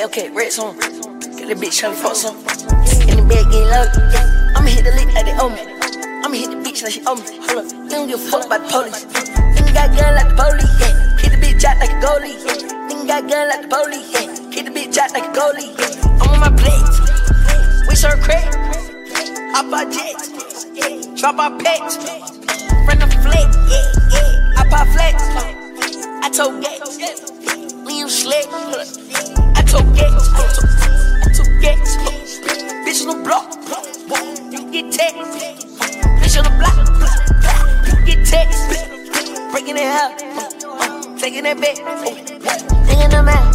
Hellcat, Rex on. Get the bitch tryna fuck some. In the bed getting low. I'ma hit the lick like they owe me. I'ma hit the bitch like she owe me. Hold up, you don't give a fuck about the police. Nigga got gun like the police, yeah. Hit the bitch out like a goalie, yeah. Nigga got gun like the police, yeah. Hit the bitch out like a goalie, yeah. I'm on my plate. We serve crack. Hop our jets. Drop our pets. Friend of flex. I pop flex. I told gas. Liam slick. I told gas. I told gas. Bitch on the block. You get text. Bitch on the block. You get text. Breaking it up. Taking it back. Thinking them out.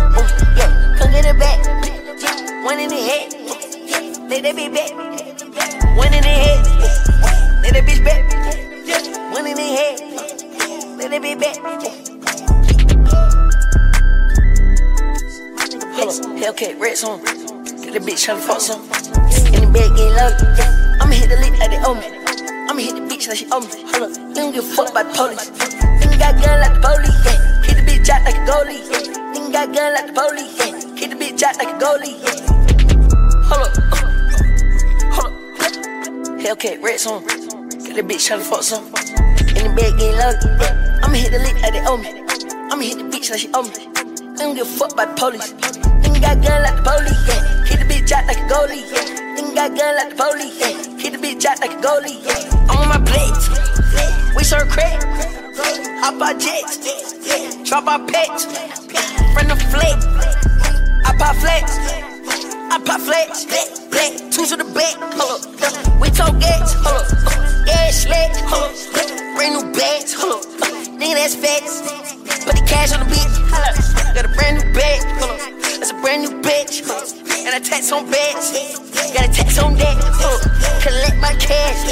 Hellcat, Rex on. Get the bitch tryna fuck some. In the bed getting low. I'ma hit the lick like they owe me. I'ma hit the bitch like she owe me. Hold up, you don't give a fuck about the police. Nigga got gun like the police. Yeah. Hit the bitch out like a goalie. Yeah. Nigga got gun like the police. Yeah. Hit the bitch out like a goalie. Yeah. Hold up. Hold up. Hellcat, Rex on. Get the bitch tryna fuck some. In the bed getting. Yeah. I'ma hit the lick like they owe me. I'ma hit the bitch like she owe me. I don't give a fuck about the police. Nigga got gun like the police. Yeah. Hit the bitch out like a goalie. Yeah. Nigga got gun like the police. Yeah. Hit the bitch out like a goalie. Yeah. I'm on my plate. We serve crack. Hop our jets. Drop our pets. Friend of flex. I pop flex. I pop flex. And a tax on bags. Got a tax on that. Hold. Collect my cash.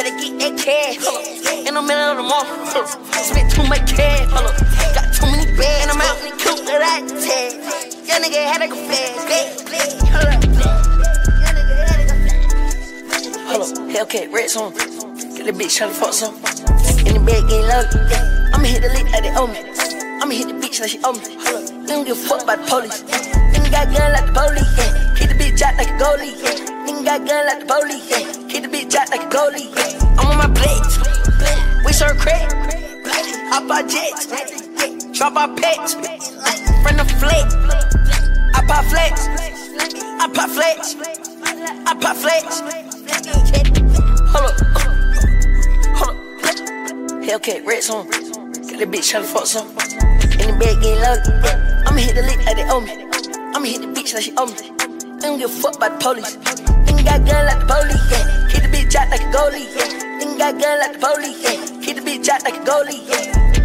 Better get that cash. Up. In the middle of the mall. Hold. Spent too much cash. Hold. Got too many bags. And I'm out in the coop that I tag. Young nigga had to go fast. Hellcat, Rex on. Get the bitch tryna fuck some. In the bed getting low. I'ma hit the lick like they owe me. I'ma hit the bitch like she owe me. You don't give a fuck about the police. Got gun like the police. Yeah. Hit the bitch out like a goalie. Yeah. Nigga got gun like the police. Yeah. Hit the bitch out like a goalie. Yeah. I'm on my plate. We serve crack. Hop our jets. Drop our pets. Friend of flex. I pop flex. I pop flex. I pop flex. Hold up. Hold up. Hellcat, Rex on. Get the bitch tryna fuck some. In the bed getting. Yeah. I'ma hit the lick like they owe me. I'ma hit the bitch like she owe me. Don't give a fuck about the police. Nigga got gun like the police. Yeah. Hit the bitch out like a goalie. Yeah. Nigga got gun like the police. Yeah. Hit the bitch out like a goalie. Yeah.